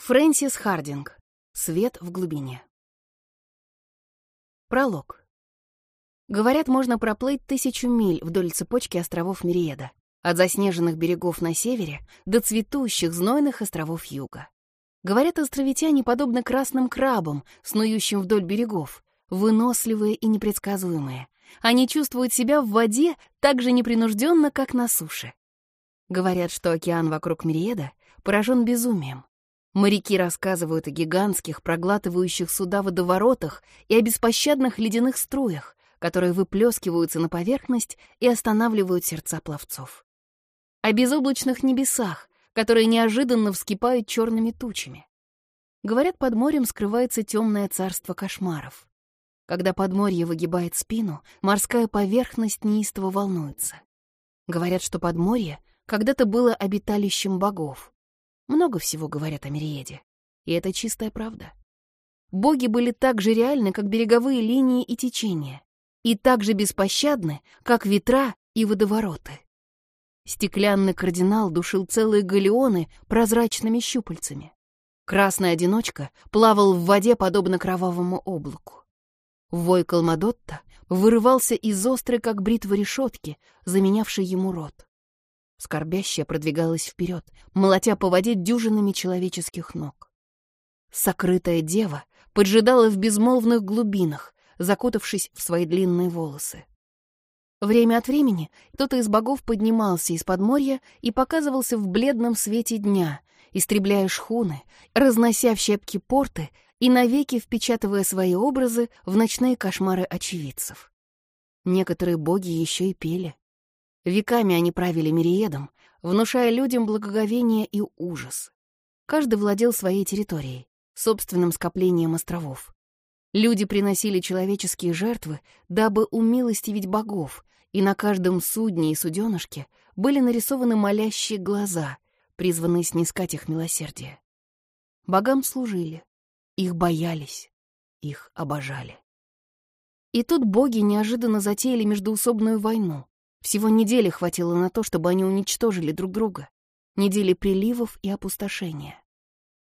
Фрэнсис Хардинг. Свет в глубине. Пролог. Говорят, можно проплыть тысячу миль вдоль цепочки островов Мириеда, от заснеженных берегов на севере до цветущих знойных островов юга. Говорят, островитяне подобны красным крабам, снующим вдоль берегов, выносливые и непредсказуемые. Они чувствуют себя в воде так же непринужденно, как на суше. Говорят, что океан вокруг Мириеда поражен безумием. Моряки рассказывают о гигантских, проглатывающих суда водоворотах и о беспощадных ледяных струях, которые выплескиваются на поверхность и останавливают сердца пловцов. О безоблачных небесах, которые неожиданно вскипают черными тучами. Говорят, под морем скрывается темное царство кошмаров. Когда подморье выгибает спину, морская поверхность неистово волнуется. Говорят, что подморье когда-то было обиталищем богов, много всего говорят о Мириеде. И это чистая правда. Боги были так же реальны, как береговые линии и течения, и так же беспощадны, как ветра и водовороты. Стеклянный кардинал душил целые галеоны прозрачными щупальцами. Красный одиночка плавал в воде, подобно кровавому облаку. Вой Калмадотта вырывался из острой, как бритва решетки, заменявшей ему рот. Скорбящая продвигалась вперед, молотя по воде дюжинами человеческих ног. Сокрытая дева поджидала в безмолвных глубинах, закутавшись в свои длинные волосы. Время от времени кто-то из богов поднимался из-под моря и показывался в бледном свете дня, истребляя шхуны, разнося в щепки порты и навеки впечатывая свои образы в ночные кошмары очевидцев. Некоторые боги еще и пели. Веками они правили Мириедом, внушая людям благоговение и ужас. Каждый владел своей территорией, собственным скоплением островов. Люди приносили человеческие жертвы, дабы умилостивить богов, и на каждом судне и суденышке были нарисованы молящие глаза, призванные снискать их милосердие. Богам служили, их боялись, их обожали. И тут боги неожиданно затеяли междуусобную войну, всего недели хватило на то, чтобы они уничтожили друг друга. Недели приливов и опустошения.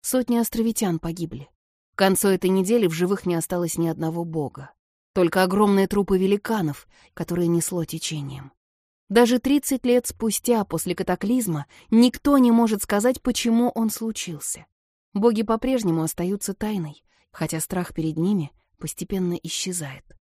Сотни островитян погибли. К концу этой недели в живых не осталось ни одного бога. Только огромные трупы великанов, которые несло течением. Даже 30 лет спустя, после катаклизма, никто не может сказать, почему он случился. Боги по-прежнему остаются тайной, хотя страх перед ними постепенно исчезает.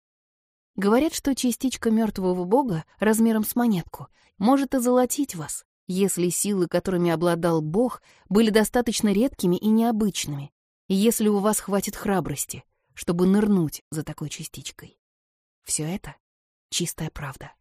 Говорят, что частичка мертвого бога размером с монетку может озолотить вас, если силы, которыми обладал бог, были достаточно редкими и необычными, и если у вас хватит храбрости, чтобы нырнуть за такой частичкой. Все это чистая правда.